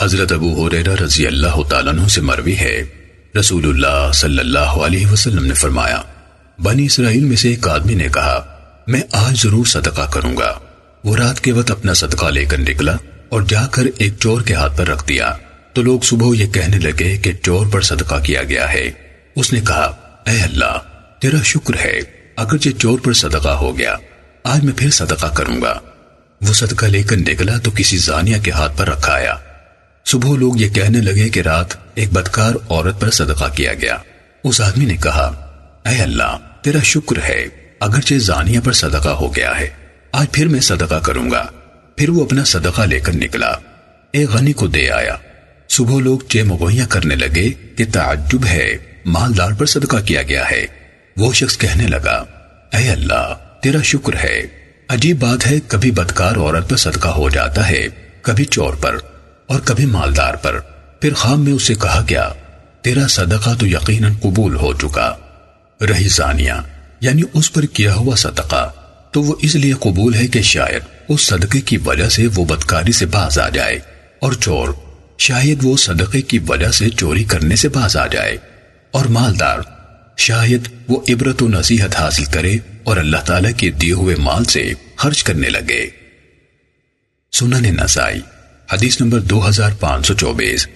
حضرت ابو حریرہ رضی اللہ تعالیٰ عنہ سے مروی ہے۔ رسول اللہ صلی اللہ علیہ وسلم نے فرمایا، بنی اسرائیل میں سے ایک آدمی نے کہا، میں آج ضرور صدقہ کروں گا۔ وہ رات کے وقت اپنا صدقہ لے کر نکلا اور جا کر ایک چور کے ہاتھ پر رکھ دیا۔ تو لوگ صبح یہ کہنے لگے کہ چور پر صدقہ کیا گیا ہے۔ اس نے کہا، اے اللہ، تیرا شکر ہے، اگرچہ چور پر صدقہ ہو گیا، آج میں پھر صدقہ کروں گا۔ وہ صدقہ لے کر نکلا تو کسی زانیہ کے ہاتھ پر رکھا آیا۔ صبح لوگ یہ کہنے لگے کہ رات ایک بدکار عورت پر صدقہ کیا گیا۔ اس آدمی نے کہا، اے اللہ، تیرا شکر ہے، اگرچہ زانیہ پر صدقہ ہو گیا ہے۔ آج پھر میں صدقہ کروں گا۔ پھر وہ اپنا صدقہ لے کر نکلا۔ ایک غنی کو دے آیا۔ صبح لوگ چے مغویاں کرنے لگے کہ تعجب ہے، مالدار پر صدقہ کیا گیا ہے۔ وہ شخص کہنے لگا، اے اللہ، تیرا شکر ہے۔ عجیب بات ہے، کبھی بدکار عورت پر صدقہ ہو جاتا ہے، کبھی چور پر۔ اور کبھی مالدار پر۔ پھر خام میں اسے کہا گیا، تیرا صدقہ تو یقیناً قبول ہو چکا۔ رہی زانیہ یعنی اس پر کیا ہوا صدقہ؟ تو وہ اس لیے قبول ہے کہ شاید اس صدقے کی وجہ سے وہ بدکاری سے باز آ جائے۔ اور چور، شاید وہ صدقے کی وجہ سے چوری کرنے سے باز آ جائے۔ اور مالدار، شاید وہ عبرت و نصیحت حاصل کرے اور اللہ تعالیٰ کے دیے ہوئے مال سے خرچ کرنے لگے۔ سنن نسائی۔ حدیث نمبر دو ہزار پانچ سو چوبیس۔